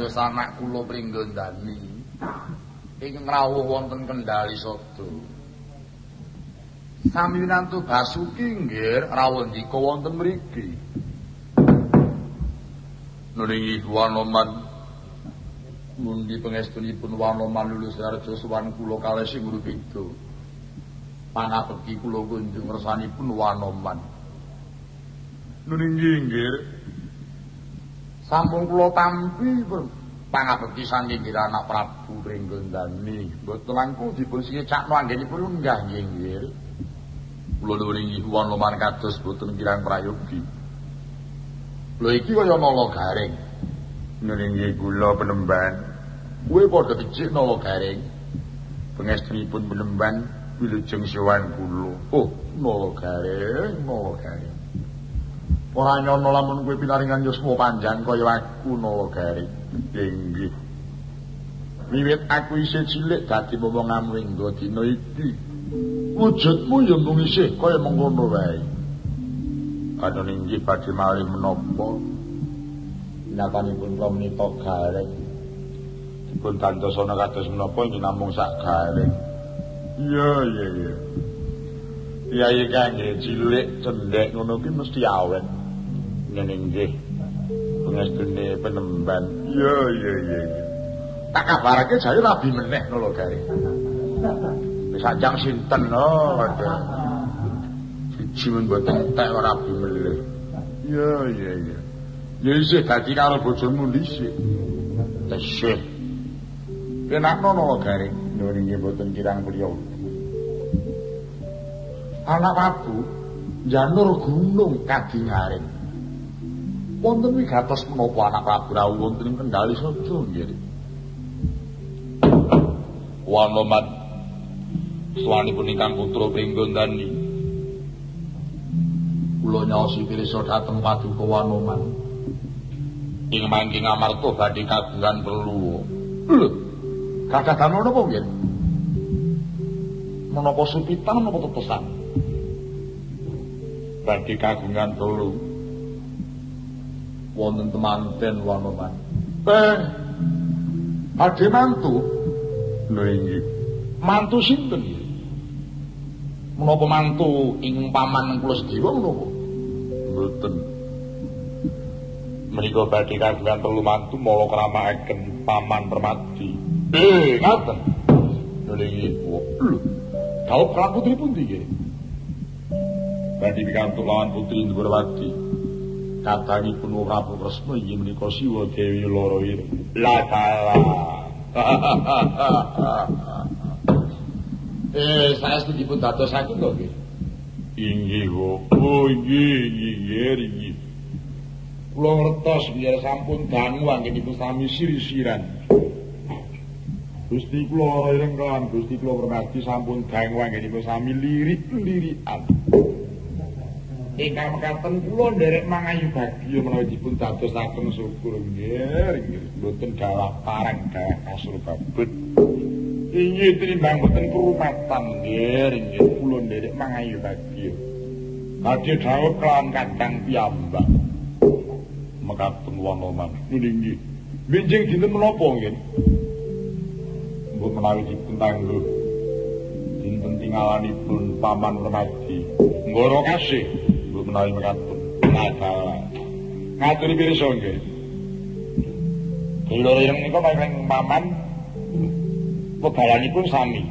kados anak kula pringgondani ing rawuh wonten Kendali Sada. Sami winantu Basuki nggih rawuh ndika wonten mriki. Nulingi Wanoman mundi pangestunipun Wanoman lulus sarja suwan kula kalih sing guru beda. Pangabekti kula kunjung ngersanipun Wanoman. Nulingi nggih sampun kula tampi pangabekti saking anak Prabu Renggondani mboten langkung dipun sikecakno anggenipun nggih nggih kula nuwun wong loman kados boten kirang prayogi. Lho iki kaya nala garing. Nuwun kula penemban kuwi padha dicik nala garing. Pengestunipun penemban wilujeng sowan kula. Oh nala garing nala garing Ora nyono lamun kowe pinaringan yuswa panjang kaya aku Nalagari. Inggih. Wiwit aku isih cilik dadi momong amlingga dina iki. Wujudmu ya mung isih kaya mengkono wae. Ana inggih badhe malih menapa? Nyatanipun kula menika gareng. Dipun tandosana kados menapa ing namung sak gareng. Iya, iya, iya. Iya, iya, kangge cilik cendek ngono ki mesti awet. Ngene nggih pengestune penemban. Iya iya iya tak kabarake jare rabi meneh ngono gare wis ajang sinten no siji men boten tak rabi meneh. Iya iya iya. Ya isih dadi karo bojomu dhisik. Tesih enak nono gare nuwun nggih boten kirang priyo anak Prabu janur gunung kadingaring wonten wigatos menapa anak Prabu Rawu wonten ing Kendali Saja nggih. Wanoman suwanipun ingkang putra Pringgondani. Kula nyaosi pirsa dhateng Paduka Wanoman. Ing mangking amarta badhe kagungan perlu. Lho. Kathah damel napa nggih? Menapa supitan menapa tetesan? Badhe kagungan perlu. Wonten temanten wanoman. Eh, ade mantu? Lho inggih. Mantu sinten? Menapa mantu ing paman kula sedhiwa menapa? Mboten. Menika badhe kagungan telu mantu mala kramakaken paman Permadi. Eh, ngaten. Lho inggih. Lho. Kau kelaku putri pundi iki? Badhe pikantuk lawan putri Ndrawati. Katangipun Prabu Kresna inggih menika Siwa Dewi Loro Ira. La kala. eh, saestu dipun dadosaken to nggih. Inggih, oh inggih, inggih, inggih. Kula ngertos biar sampun dangu anggenipun sami sirisiran. Gusti kula ireng kan Gusti kula permati sampun dangu anggenipun sami lirik-lirikan. Ingkang mekaten kula nderek mangayu bagya menawi dipun dadosaken syukur. Nggih nggih. Mboten galah parang galah kasur babut inggih tinimbang mboten kurumatan. Nggih nggih. Kula nderek mangayu bagya badhe dawuh kelawan kadang piyambak. Mekaten wanoman nggih. Benjing dinten menapa nggih? Mbok menawi dipun tangguh. Dinten tingalanipun paman remaji nggoro kasih menawi mekaten nakal ngaturi pirsa nggih Loro yang nika paring paman pebalanipun sami.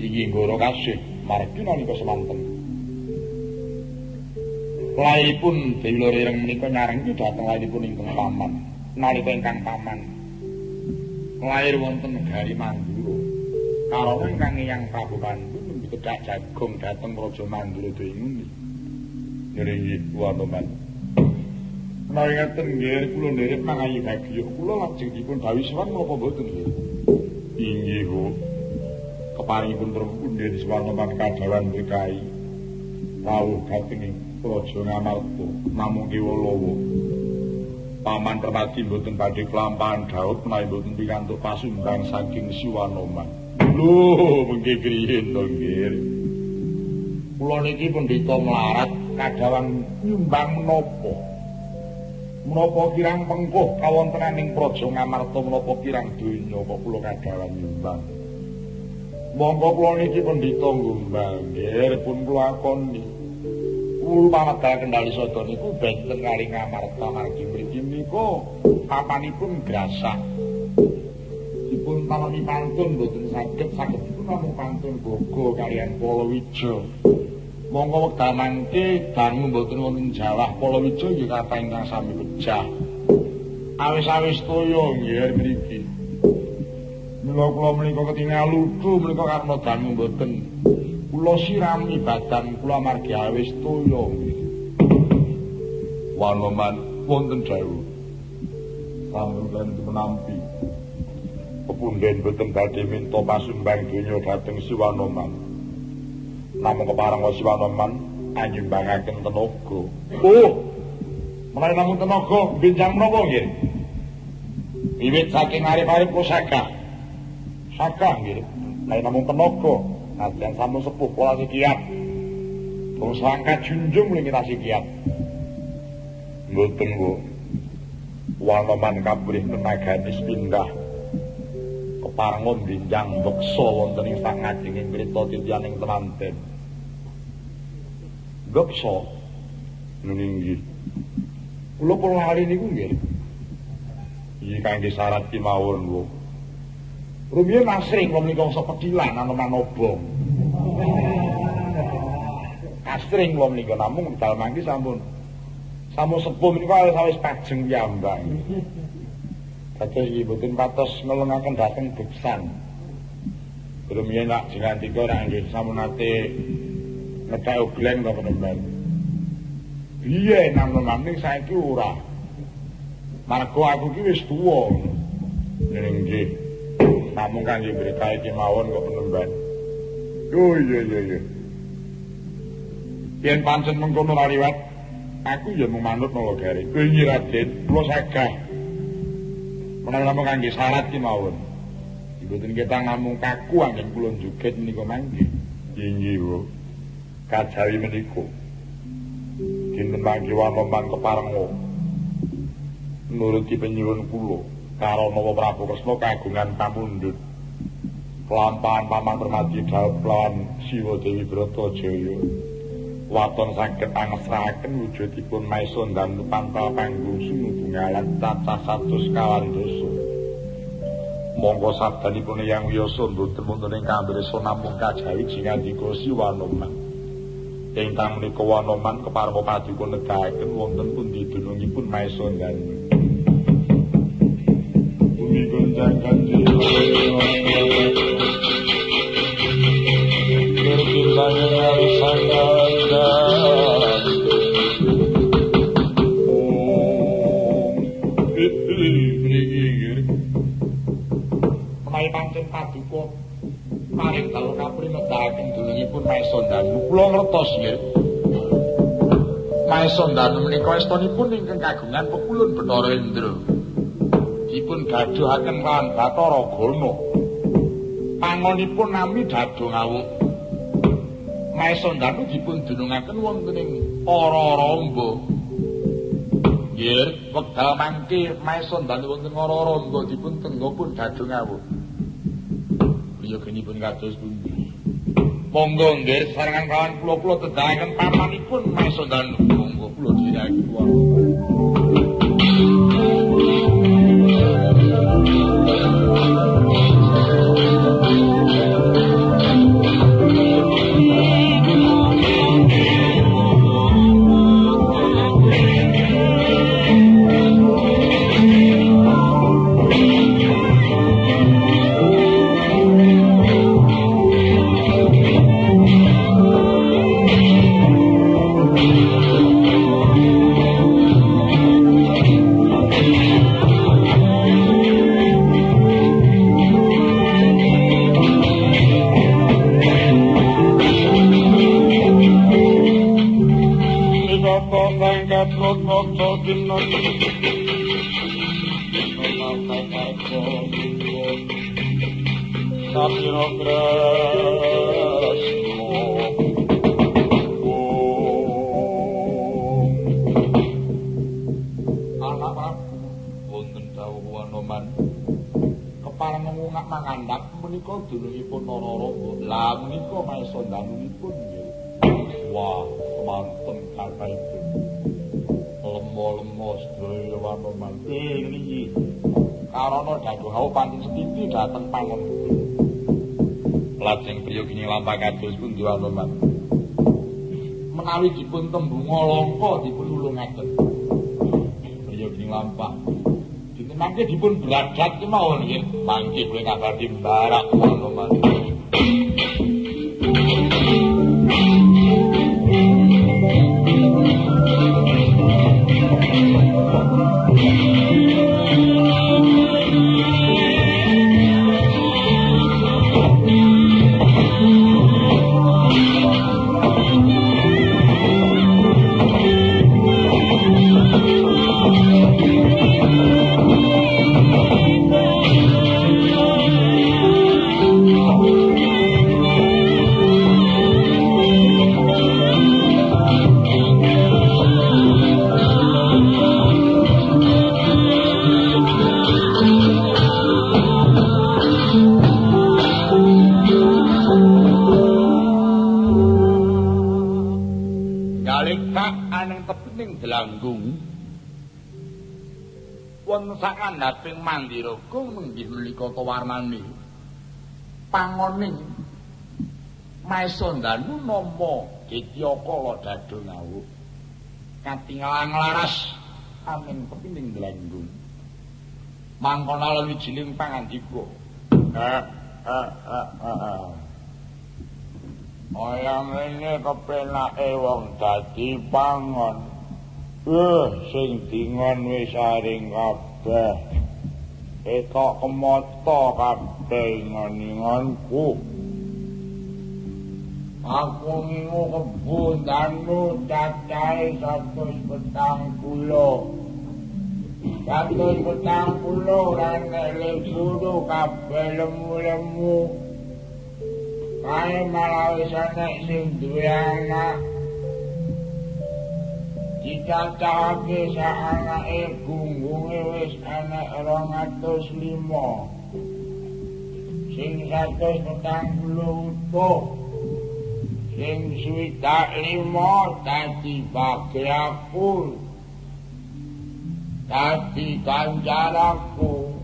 Iki nggoro kasih margi nalika semanten. Lairipun Dewi Loro yang menika nyareng dhateng lairipun ingkang paman. Nalika ingkang paman. Lair wonten negari Mandura karana ingkang yang Prabu Kandu dikedak jagung dateng Raja Mandura dhewe Nggih, Wanoman. Menawi ngaten nggih kula nderek mangayi bagya kula lajeng dipun dawuh sowan menapa mboten nggih. Inggih, Bu. Keparingipun terpunden Wanoman kadawan berkahi. Rawuh katenging Raja Ngamarta namung Kiwalawa. Paman Permati mboten badhe kelampahan Daud menawi mboten pikantuk pasumbang saking Siwanoman. Lho, mengke kriyen to. Kula niki pendhita melarat kadawan nyumbang menapa? Menapa kirang pengkuh kawontenaning Praja Ngamarta menapa kirang donya kok kula kadawan nyumbang. Monggo kula niki pendhita nggumbang nggih pun kula akoni. Kula pamedal kendali sada niku benten kali Ngamarta margi mriki menika papanipun grasah. dipun tamani pantun boten saged saged dipun namung pantun gogo kalian Palawija. Monggo wekdal mangke dangu boten wonten jawah Palawija nggih kathah ingkang sami pecah. Awis-awis toya nggih mriki. Mila kula menika ketingal lucu menika karena dangu boten kula sirami badan kula margi awis toya. Wanoman wonten dawuh. Sampun menampi. pepunden boten badhe minta pasumbang donya dhateng Siwanoman. Namung keparang Siwanoman anyumbangaken tenaga. Oh. Menawi namung tenaga benjang menapa nggih? Wiwit saking arep-arep pusaka. Saka nggih. Menawi namung tenaga, nadyan sampun sepuh pola sikiat. Wong sangka junjung lingitasi kiat. Mboten, Bu. Wanoman kaburih tenaganis pindah keparengon binjang beksa wonten ing sak ngajenging crita titianing temanten. Beksa nuninggi. Kula pun lali niku nggih. Iki kangge syarat ki mawon lho. Rumiyin asring kula menika sepedilan anoman obong. Asring kula menika namung dal mangki sampun sampun sepuh menika wis pajeng piyambak. Dados iki mboten patos ngelengaken dhateng beksan. Rumiyin nak jingantika ora nggih sampun nate ngethek ogleng to penemban. Biye nang-nang saiki ora. Margo aku ki wis tuwa. Nggih. Namung kangge berita iki mawon kok penemban. Oh iya iya iya. Yen pancen mengkono liwat, aku ya mung manut nolo gare. Kowe Raden, kula sagah menawi namung kangge syarat ki mawon. Mboten kita namung kaku anggen kula juget menika mangke. Inggih, Bu. Kajawi menika. Dinten mangke wanoman keparenga. Nuruti penyuwun kula karo Prabu Kresna kagungan pamundhut. Kelampahan paman permati lawan Siwa Dewi Bratajaya. waton saged angesraken wujudipun maison dan pantal panggung sumubungalan cacah satus kawan dosa. Monggo sabdanipun yang wiyoso mboten wonten ing kambresa namung kajawi jingandika siwanoman. Ingkang menika wanoman keparwa paduka nedahaken wonten pundi dunungipun maison dan Bumi gonjang Berbimbang dari sangat paring dalu kapri nedahaken dunungipun Maison Danu kula ngertos nggih. Maison Danu menika estunipun ingkang kagungan pekulun Bathara Indra. Dipun gaduhaken lawan Bathara Gana. Pangonipun nami dadu ngawuk. Maison Danu dipun dunungaken wonten ing Ora-Ramba. Nggih, wekdal mangke maison dani wonten ngoro-rombo dipun tenggo pun dadu ngawuh. yoganipun kados pundi. Monggo nggih sarengan kawan kula-kula tedhaken papanipun masa dalan monggo kula dhiyaken kuwat. Thank you. Pancen setiti dhateng pangon lajeng priya kini lampah kados pun diwanoman menawi dipun tembunga langka dipun ulungaken priya kini lampah dinamke dipun bradat kemawon nggih. Mangke kowe kabadi barak mandiraga menggih menika kawarnane. Pangoning maesandanu nampa Dityakala dadha ngawuh katingalang laras amin kepining glanggung mangkana lan wijining pangandika Ayang ini kepenake wong dadi pangon. Eh, sing dingon wis aring kabeh. Kabeh etok kemata kabeh ngon-ngonku aku ngingu kebun danu cacahe satu petang pulo satu petang pulo rane lebudu kabeh lemu-lemu. Kaya malah wisane sing duwe anak dicacahake saanake gunggunge wis ana 205 sing 140 utuh. Sing swidak limo dadi bagyaku dadi kanjaraku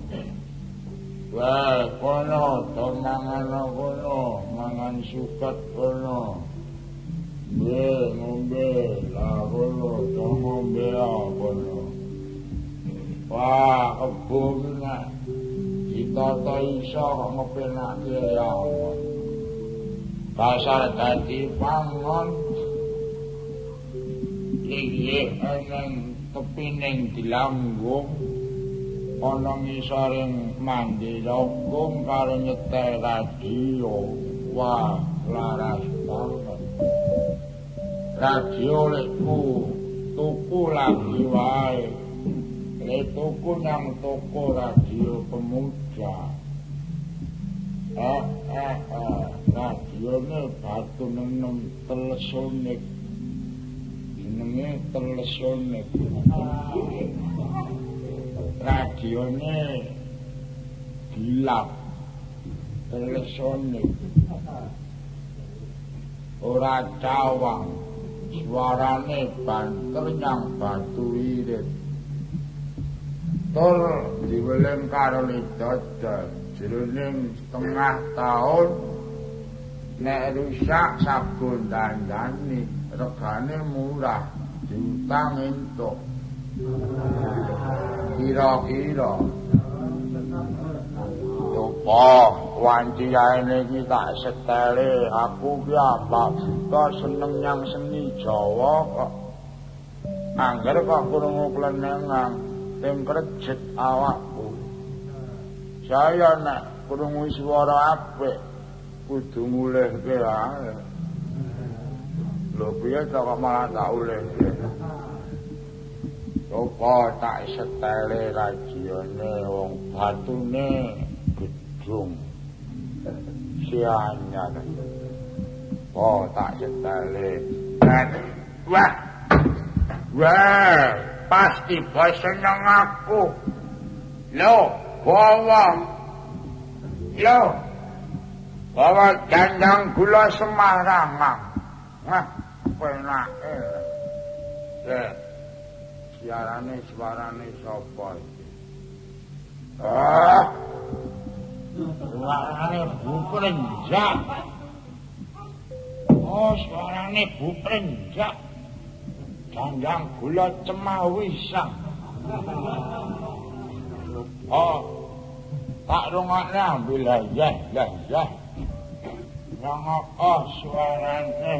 Wah, kono, to mangan kono, mangan suket kono. Pasar dadi pangon. Iki eneng kepining dilanggung. Ana ngisoring mandi logong karo nyetel radio. Wah, laras banget. Radio lekku tuku lagi wae. Lek tuku nang toko radio pemuda eh eh eh radio ne batu nenem telesonik. Jenenge telesonik. Radio ne gelap telesonik ora cawang suarane banter nyang batu irit. Tur diweleng karo lidodol jroning setengah taun. Nek rusak sabun dandani regane murah diutang entuk. Kira-kira. Oh, wanci aene iki tak setele aku ki apa kok seneng nyang seni Jawa kok. Angger kok krungu klenengang tim krejet awakku. Saya nek krungu swara apik kudu mulehke ae. Lho piye kok malah tak ulehke. Sopo tak setele rajione wong batune gedung sianyar. Oh tak setele. Wah. Wah, pasti bos seneng aku. Lo, bawa. Lo. Bawa gandang gula Semarang. Nah, penak. Eh. siarane suarane iki ah suarane buprenjak oh suarane buprenjak gandang gula cemawisang oh tak rungokne ambil. Ya ya ya. Yang oh suarane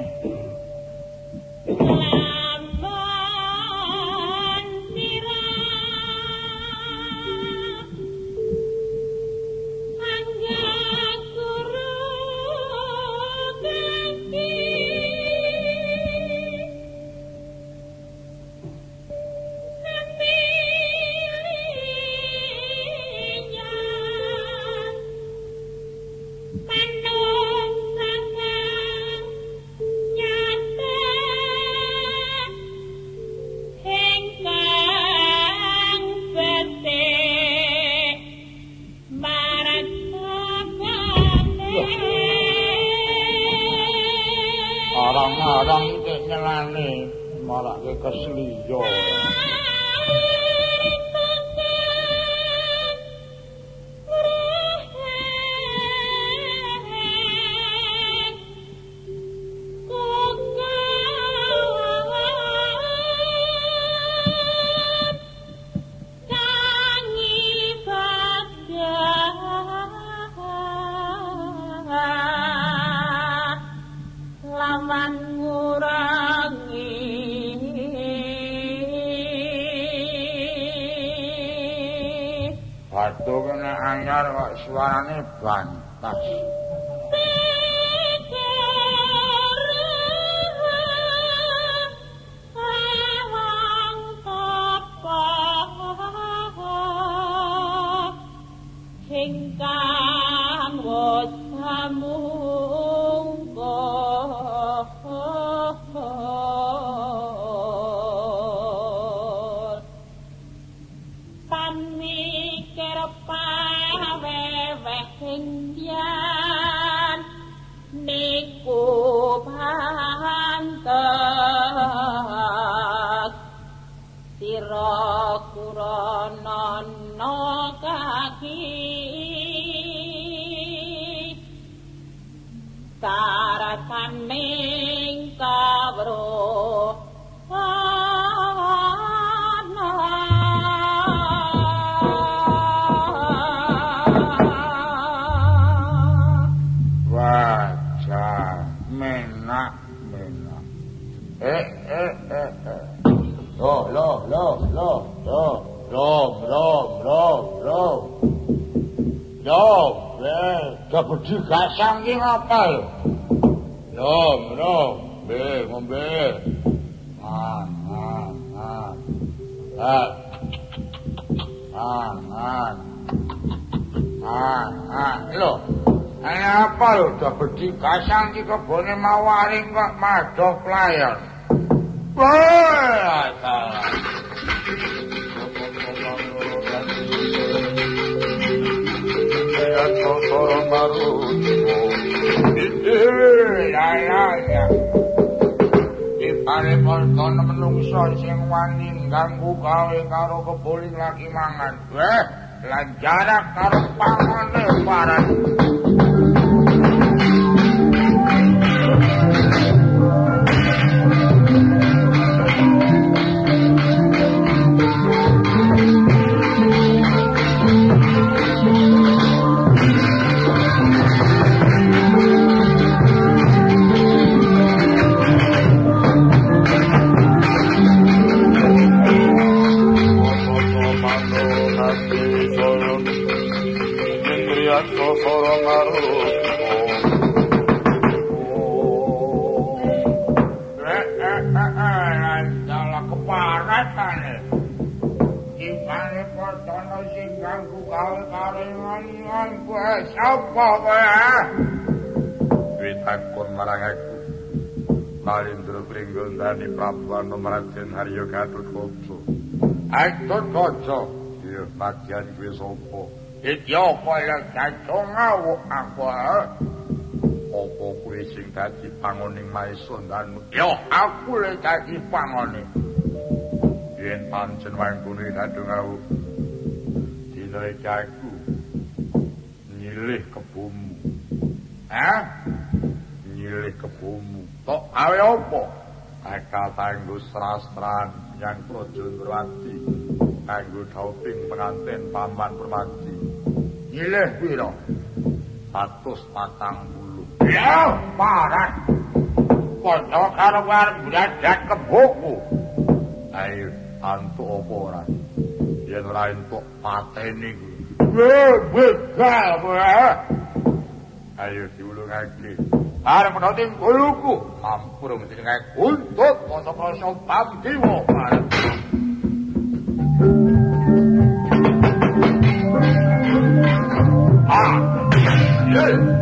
venga. Saking apa lho? Nom, nom, be, ngombe. Ah, ah, ah. Ah. Ah, ah. Ah, ah, lho. Ana apa lho dadi kasang iki kebone mawaring kok madoh pelayan. Wah, salah. Dipare kono menungso sing wani ganggu gawe karo kebuling lagi mangan. Weh, lan jarak karo pangane marang aku. Malindra Pringgondani Prabu Anomraden Harya Gatotkaca. Gatotkaca. Iya, padyan kuwi sapa? Iki apa ya cacong awuk aku? Apa kuwi sing dadi pangoning Maesundanu? Yo, aku le dadi pangoning. Yen pancen wangkune dadung awuk. Dina iki aku nyilih kebumu. Hah? Nyilih kebumu. Kok awe apa? Akal tanggo srastran yang Praja Ndrawati kanggo dhauping penganten paman permati. Nyilih pira? 140. Ya, parah. Karo arep bladak kebuku. Ayo, antuk apa ora? Yen ora entuk pateni kuwi. Weh, begal kowe. Ayo diulungake. Arep menawa kuluku mampur mesti nek untut kasa-kasa pamdiwa. Ah. Yeah.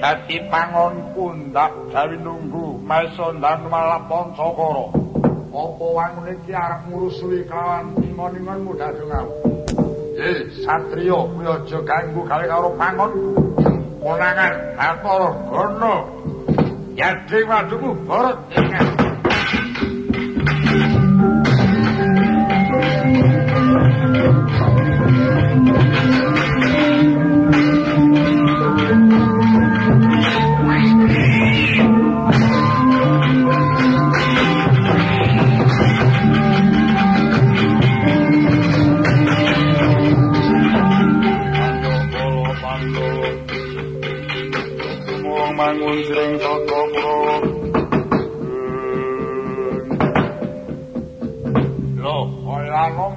Dadi pangon pundak gawe nunggu maesondan malah pancakara apa wangune iki arep ngurusui kawan ingon-ingonmu dadung aku eh satriya kuwi aja ganggu gawe karo pangon. Konangan Bathara Gana yadhe wadumu barat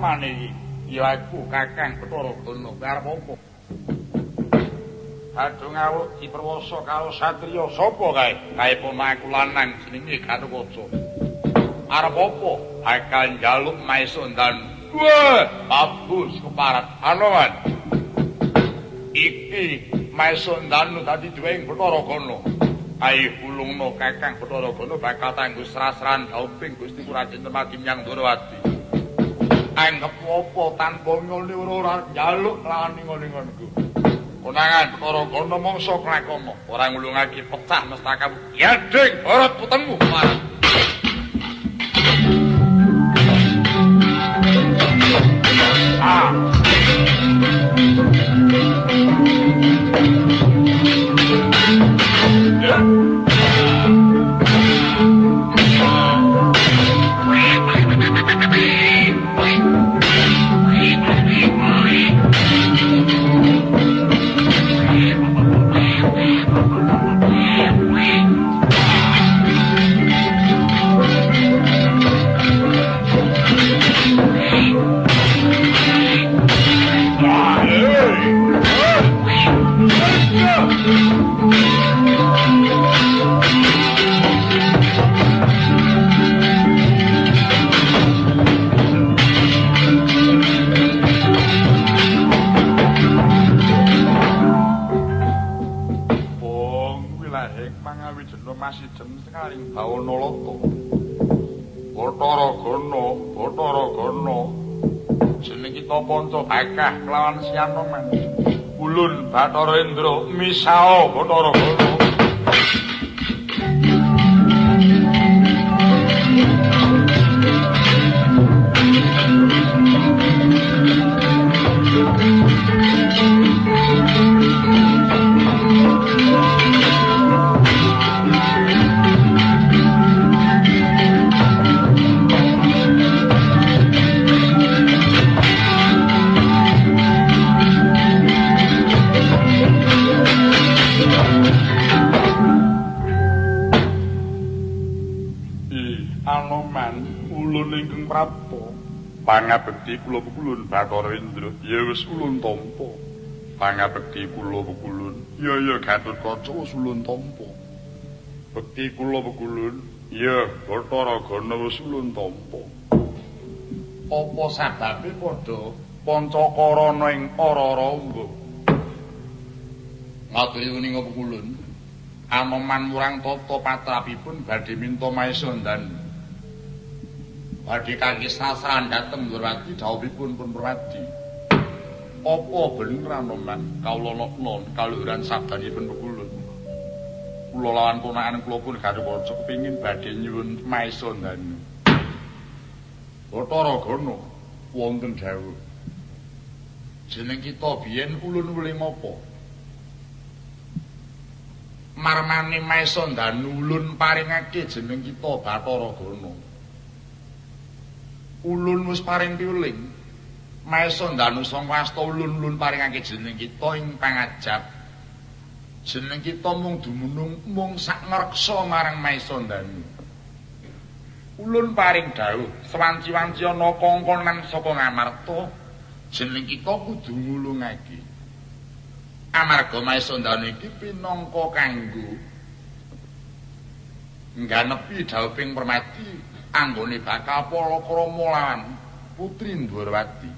ingat kakang Bathara Gana arep opo? Adung awuk diperwasa karo satriya sapa kae? Kae ponaku lanang jenenge Gatotkaca. Arep opo? Bakal njaluk maesondan. Wah, bagus keparat. Anoan. Iki maesondan dadi duweng Bathara Gana. Ayo ulungno kakang Bathara Gana bakal tanggo srasran dauping Gusti Praja Temati nyang Durawati. Anggap apa tanpa ngene ora njaluk lawan ngon-ngonku. Konangan perkara kono mangsa klakono, ora ngulungake pecah mestaka. Ya, Dik, ora putengmu. Ah. Kelawan Sianoman. Ulun Bathara Indra misao Bathara Gana. Pangabekti kula pukulun Bathara Indra ya wis ulun tampa. Pangabekti kula pukulun ya ya Gatotkaca wis ulun tampa. Bekti kula pukulun ya Bathara Gana wis ulun tampa. Apa sababe padha pancakarana ing ora-ora umbuh ngaturi uning pukulun Anoman murang tata patrapipun badhe minta maesondan badhe kangge sasran dhateng Durwati dawuhipun pun Purwadi. Apa bener anoman kawula non kaluhuran sabdanipun pekulun. Kula lawan ponakan kula pun garwa kepingin badhe nyuwun maesa ndanu. Bathara Gana wonten dawuh. Jeneng kita biyen ulun wuli mapa? Marmane maesa ndanu ulun paringake jeneng kita Bathara Gana. Ulun wis paring piuling. Maesa ndanu sang wasta ulun-ulun paringake jeneng kita ing pangajab jeneng kita mung dumunung mung sak ngreksa marang maesa ndanu. Ulun paring dawuh sewanci-wanci ana kongkonan saka ngamarta jeneng kita kudu ngulungake. Amarga maesa ndanu iki pinangka kanggo ngganepi dawuhing permati anggone bakal palakrama lan putri Ndwarwati.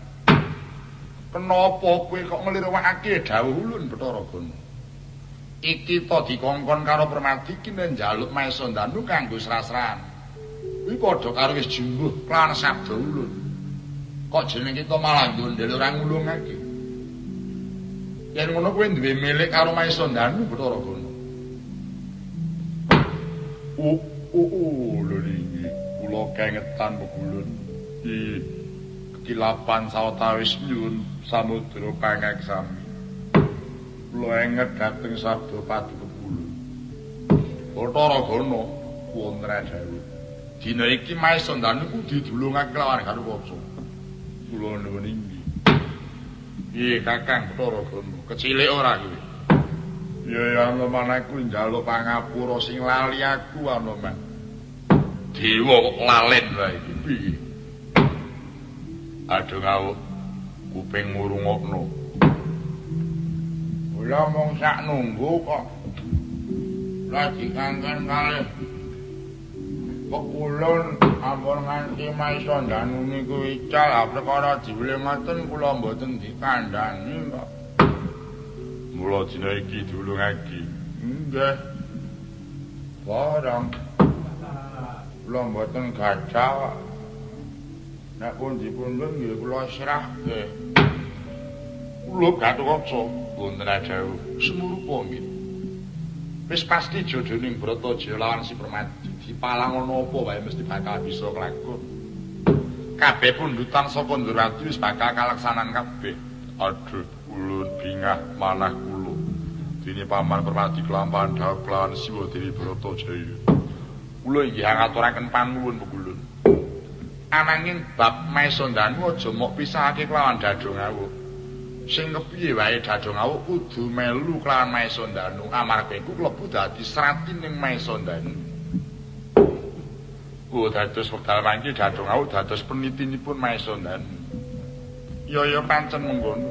Kenapa kowe kok nglirwakake dawuh ulun Bathara Gana? Iki to dikongkon karo Permati kene njaluk Maesa Danu kanggo srasran. Kuwi padha karo wis jumbuh lan sabda ulun. Kok jeneng kita malah ndondel ora ngulungake. Yen ngono kowe duwe milik karo Maesa Danu Bathara Gana. Oh, oh, oh, kula kengetan pegulun. Di kekilapan sawetawis nyuwun samudra pangek sami. Kula enget dhateng sabda padu pegulun Bathara Gana wonten dawuh. Dina iki maesa ndanu kudu didulungake lawan garwaca kula nuwun inggih. Iya kakang Bathara Gana kecilik ora kuwi? Ya ya ana manaku njaluk pangapura sing lali aku ana man. Dewa kok lalen wae piye? Aduh ngau kuping ngurungokno. Kula mung sak nunggu kok. Lagi kangen kali pekulun ampun nganti maiso danu niku ical perkara diwile ngoten kula mboten dikandhani kok. Mula dina iki dulungake nggih. Barang kula mboten gadah nek pun dipun nggih kula srahke kula gatotkaca wonten dawuh semurupa nggih wis pasti jodoning Brataja lawan si Permadi dipalang ana apa wae mesti bakal bisa kelakon kabeh pundutan saka Ndrawati wis bakal kalaksanan kabeh. Aduh ulun bingah manah kula. Dene paman Permadi kelampahan dawuh lawan Siwa Dewi Bratajaya kula inggih ngaturaken panuwun pegulun. Ananging bab maesondanu aja mok pisahake kelawan dadongawu sing kepiye wae dadongawu kudu melu kelawan maesondanu amarga iku klebu dadi sratin ning maesondanu ku dados wekdal mangke dadongawu dados penitinipun maesondanu ya ya pancen mengkono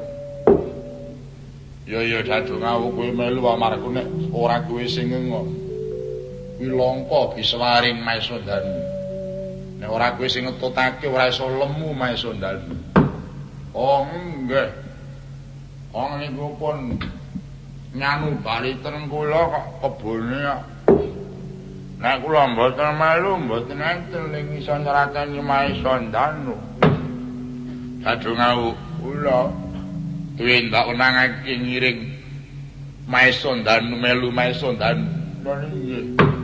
ya ya dadongawu kuwi melu amarga nek ora kuwi sing ngomong wilangka biswaring maesondanu nek ora kowe sing ngetutake ora iso lemu maesondanu oh nggih oh niku pun nyanu bali ten kula kok kebone Nek kula mboten melu mboten enten ing iso nyeratani. Kadung aku kula duwe ndak wenangake ngiring Maisa Danu melu Maisa Danu. Nggih.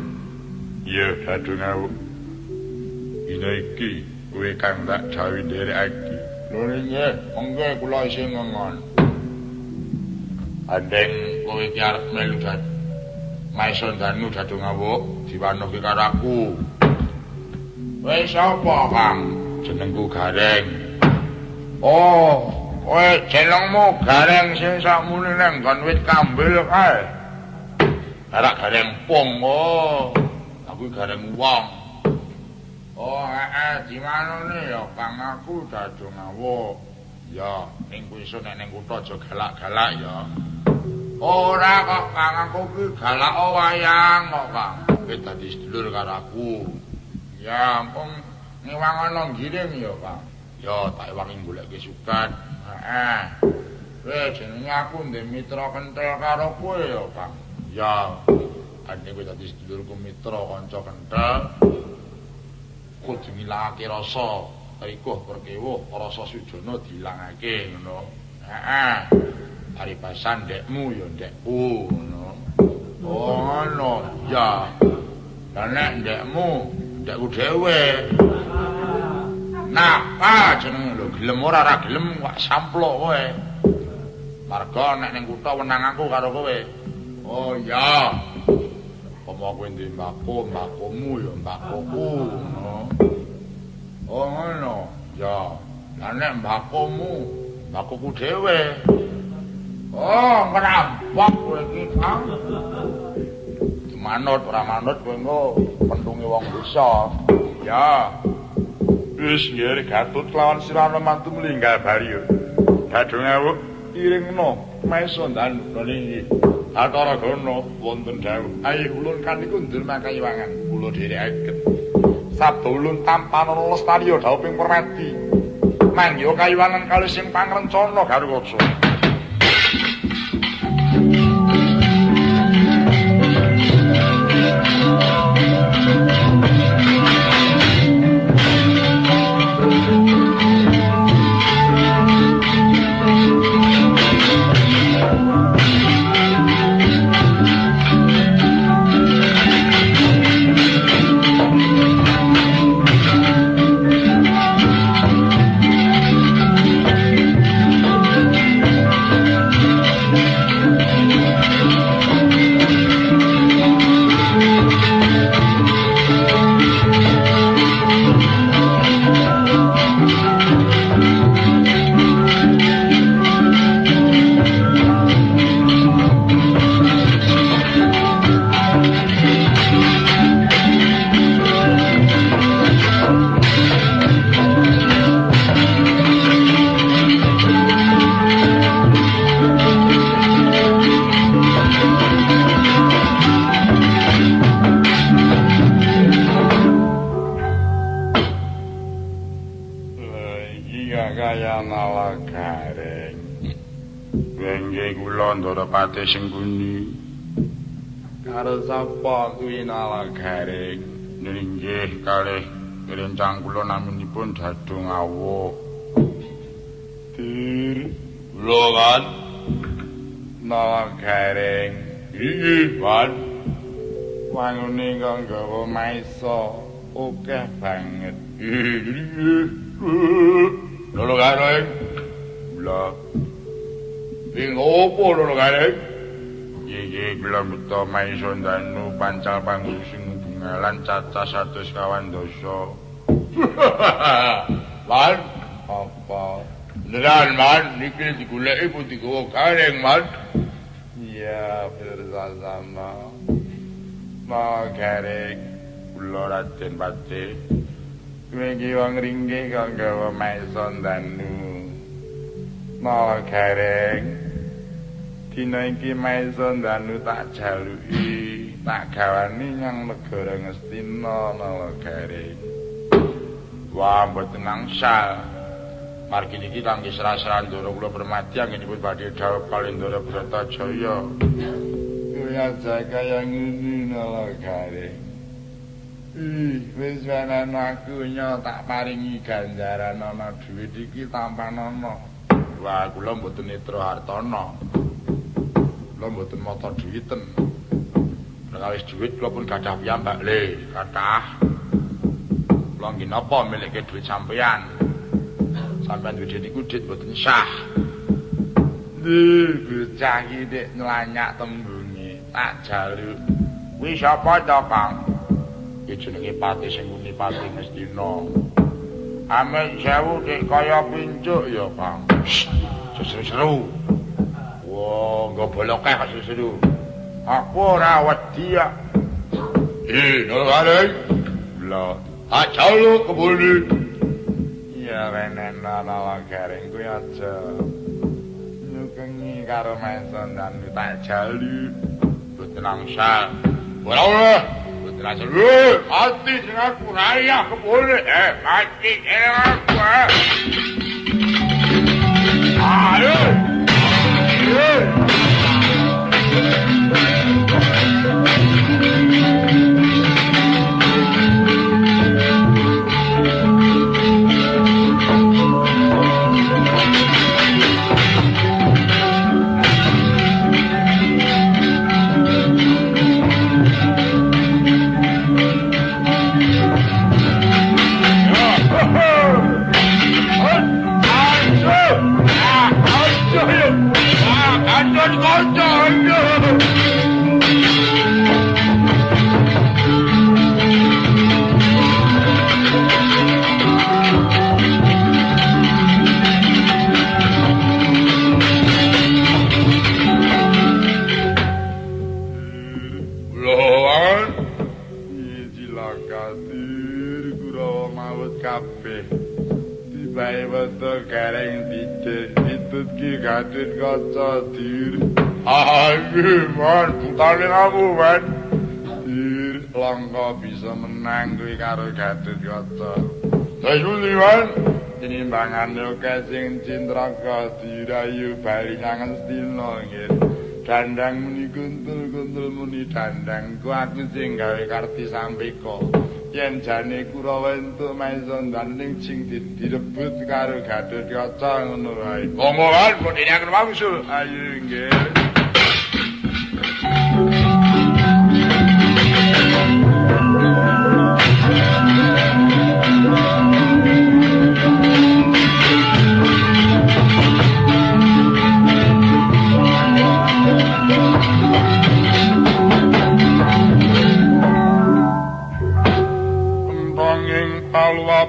Iya, kadung aku. Ina iki kowe kang tak jawi nderekake. Lho nggih, monggo kula isih ngongon. Andeng kowe iki arep melu dadi Maison danu dadu ngawuk diwanohi karo aku. Wis sapa, Kang? Jenengku Gareng. Oh, kowe jenengmu Gareng sing sakmune nang nggon wit kambil kae. Ora Gareng pung. Oh, aku Gareng wong. Oh, heeh, di mana nih ya, Kang aku dadu ngawuk. Ya, ning kuwi iso nek ning kutha aja galak-galak ya. Ora kok Kang aku ki galak wayang kok Kang. Kowe dadi sedulur karo aku. Ya ampun ngiwang ana ngiring ya Kang. Ya tak wangi goleke sukan. Heeh. Wis jenenge aku ndek mitra kentel karo kowe ya Kang. Ya ane kowe dadi sedulurku mitra kanca kentel. Kudu ngilangake rasa rikuh perkewuh rasa sujana dilangake ngono. Heeh. paribasan ndekmu ya ndekku ngono. Oh ngono. Ya. Lah nek ndekmu ndekku dhewe. Napa jenenge lho gelem ora ora gelem kok samplok kowe. Marga nek ning kutha wenang aku karo kowe. Oh ya. Apa kowe ndek mbako, mbakomu ya mbakoku ngono. Oh ngono. Ya. Lah nek mbakomu, mbakoku dhewe. Oh, ngerampok kowe iki, Kang. Manut ora manut kowe engko pentunge wong desa. Ya. Wis nggih Gatut lawan Sirana mantu mlinggal bari yo. Gadung awuk iringno maisa dan niki. Atara gono wonten dawuh. Ayo ulun kan niku ndur makayiwangan kula dherekaken. Sabda ulun tampan lestari dawuh ping permati. Mangyo kayiwangan kali sing pangrencana Garwaca. Ndorapati Sengguni karo sapa kuwi nalagaring nggih kalih rencang kula naminipun dadu ngawuk dir. Kula kan nalagaring nggih kan wangune kang gawa maisa akeh banget. Lho karo Ing opo lho kare? Iki kula buta maison danu pancal pangusing bungalan caca satus kawan dosa. Man, apa? Beneran man, niki digoleki pun digawa gareng man. Iya, bener sama. Ma gareng kula Raden Pati. Wingi wong ringge kang gawa maison danu. Ma gareng dina iki maisa danu tak jaluki tak gawani nyang negara Ngastina Nalagare wah mboten angsal margi niki kangge serah-serah ndoro kula permati anggenipun badhe dawuh Kalendra Bratajaya kaya jaga yang ini Nalagare Ih, wis wenen aku tak paringi ganjaran ana dhuwit iki tampan ana. Wah, kula mboten netra hartana. Kula mboten mata dhuwiten. Rekawis dhuwit kula pun gadah piyambak le, kathah. Kula nggih napa milike dhuwit sampeyan? Sampeyan dhuwit niku dhuwit mboten sah. Duh, bocah iki nek nlanyak tembunge tak jaluk. Kuwi sapa to, Kang? Iki jenenge pati sing muni pati Mestina. Amel sewu nek kaya pincuk ya, Kang. Seru-seru. Wah, nggo bolok kok seru. Aku ora wedi ya. Eh, nolale. Lah, aja lu kebuli. Ya renen ana garing kuwi aja. Nyukengi karo maison dan tak jali. Boten angsal. Ora ora. Boten angsal. Eh, mati sing aku raya kebuli. Eh, mati sing aku. Ayo. Ayo. Man, putane kamu, man. Dir, langka bisa menang kuwi karo Gadit kaca. Ayo, man. Tinimbangan yo sing cintra kadir ayo bali nyangen stina nggih. Dandang muni kuntul-kuntul muni dandang ku aku sing gawe karti sampeka. yen jane Kurawa entuk maison daning sing direbut karo Gatot Kaca ngono wae. Omongan kok dene aku wangsul. Ayo nggih.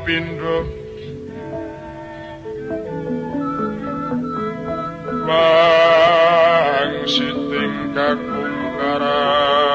Pindho. Wang siting kakung karakan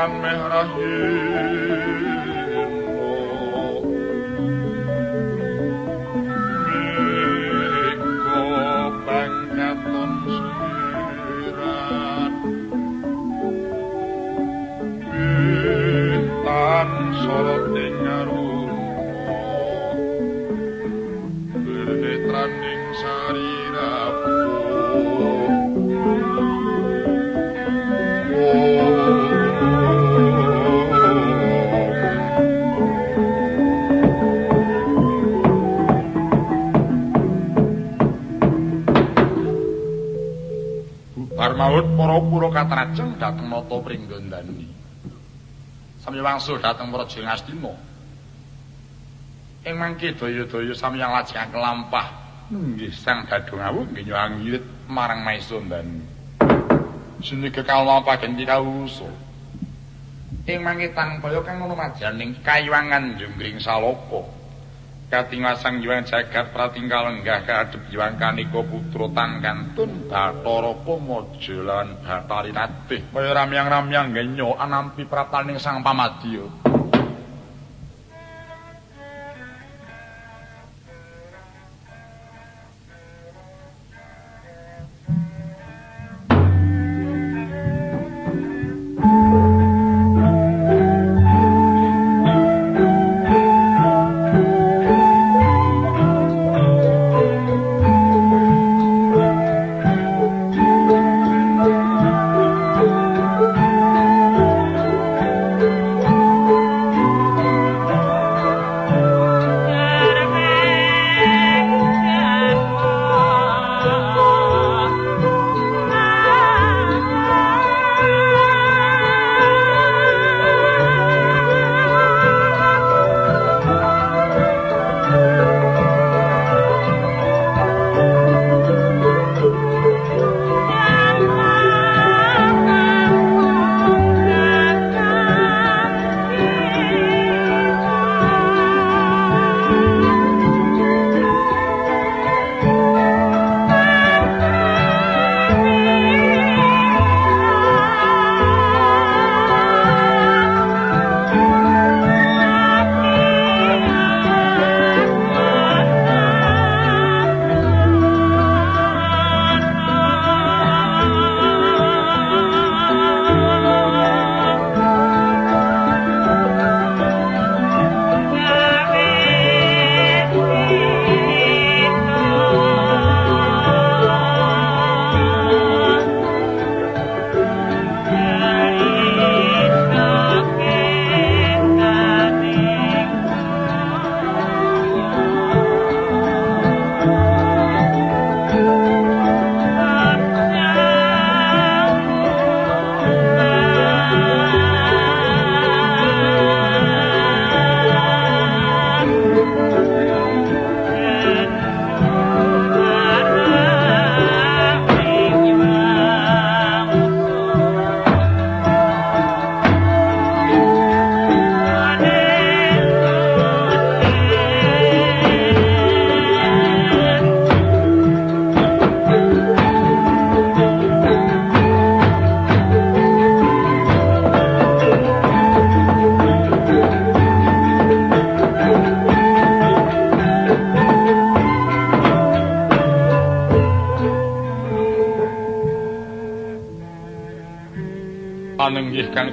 I'm a mehrahil. Maut para pura katrajeng dhateng nata pringgondani. Sami wangsul dhateng Praja Ngastina. Ing mangke daya-daya samyang lajeng kelampah nggih sang gadung awu nggih nyangirit marang Maisondani. Sini kekal napa genti kawusa. Ing mangke tang kaya kang ngono majaning kayuwangan jungkring saloko. Katingasang yuang jagat pratingkal enggah kadep yuang kaniko putro kantun batara komojo lan batari natih kaya ramyang-ramyang genyo anampi prataning sang pamadya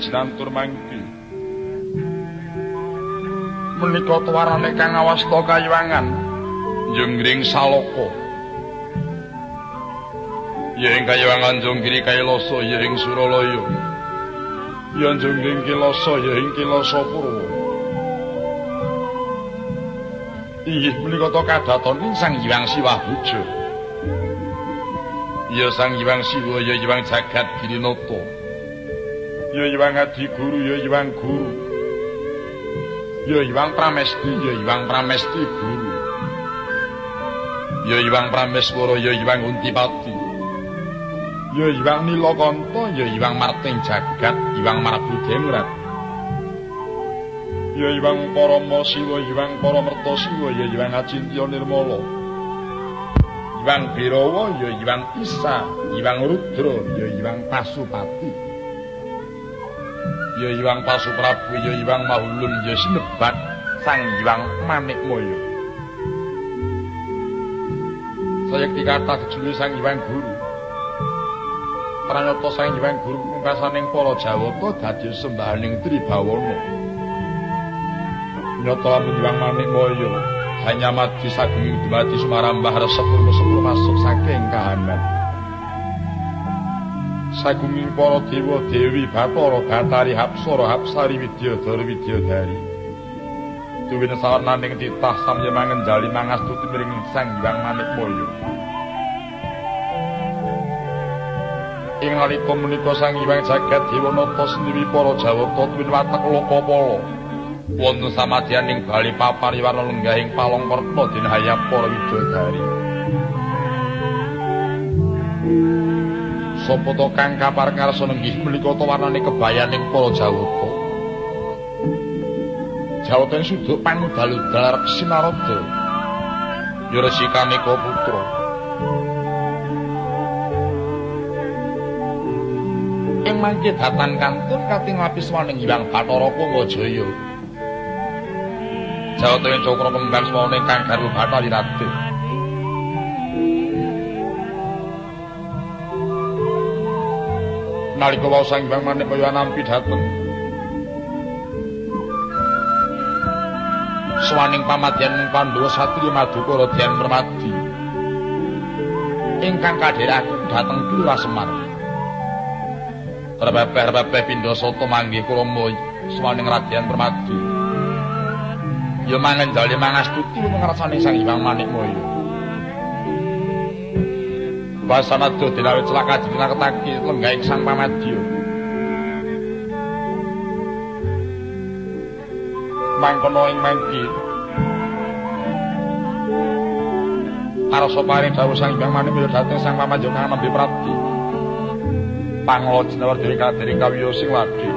Jinantur mangki. Menika tuwarane Kang Awasta Kayuwangan Junggring Saloko. Ya ing Kayuwangan Junggiri Kailoso ya ing Suralaya. Ya Junggring Kiloso ya ing Kiloso Purwa. Inggih menika to kadaton Sang Hyang Siwah Bujo. Ya Sang Hyang Siwa ya Hyang Jagat Girinata. Iwang Adi Guru ya Iwang Guru. Ya Iwang Pramesti ya Iwang Pramesti Guru. Ya Iwang Prameswara ya Iwang Untipati. Ya Iwang Nilakanta ya Iwang Marting Jagat Iwang Marbudemrat ya Iwang Parama Siwa Iwang Paramerta Siwa ya Iwang Acintya Nirmala. Iwang Birawa ya Iwang Isa Iwang Rudra ya Iwang Pasupati ya Iwang Pasuprabu ya Iwang Mahulun ya sinebat Sang Iwang Manikmaya. Saya dikata Sang Iwang Guru. Pranyata Sang Iwang Guru pungkasaning para Jawata dadi sembahaning Tribawana. Nyata lamun Iwang Manikmaya hanya mati saking dumati sumarambah resep sepuluh masuk saking kahanan sagunging para dewa dewi bathara batari hapsara hapsari widyadara widyadari duwene sawananing titah samya mangendali mangastuti miring sang hyang manikmaya ing nalika menika sang hyang jagat dewa nata para jawata tuwin watek lokapala wonten samadyaning bali papariwana lenggahing palong kerta dinahaya para widyadari sapa to kang kapar ngarsa nenggih menika to warnane kebayaning para Jawata. Jawata suduk panudal-udal Sinarada. Ya resikane ka putra. Ing mangke datan kantun kating lapis waning Hyang Bathara Kangajaya. Jawata cakra kembang swane kang garu Bathari Raden. Nalika wau sang Hyang Manikmaya nampi dhateng. Swaning pamadyan Pandhawa Satriya Madukara Dyan Permadi. Ingkang kadheraken dhateng Kula Semar. Rebabeh-rebabeh pindha soto manggih kula swaning Radyan Permadi. Ya mangendali mangastuti ngrasaning Sang Hyang Manikmaya. Basana do dinawi celaka dinaketake lenggahing Sang Pamadya. Mangkono ing mangki. Arsa paring dawuh Sang Hyang Manik dhateng Sang Pamadya kang nembe prati. Panglo jinawar diri kadiri kawiyo sing lagi.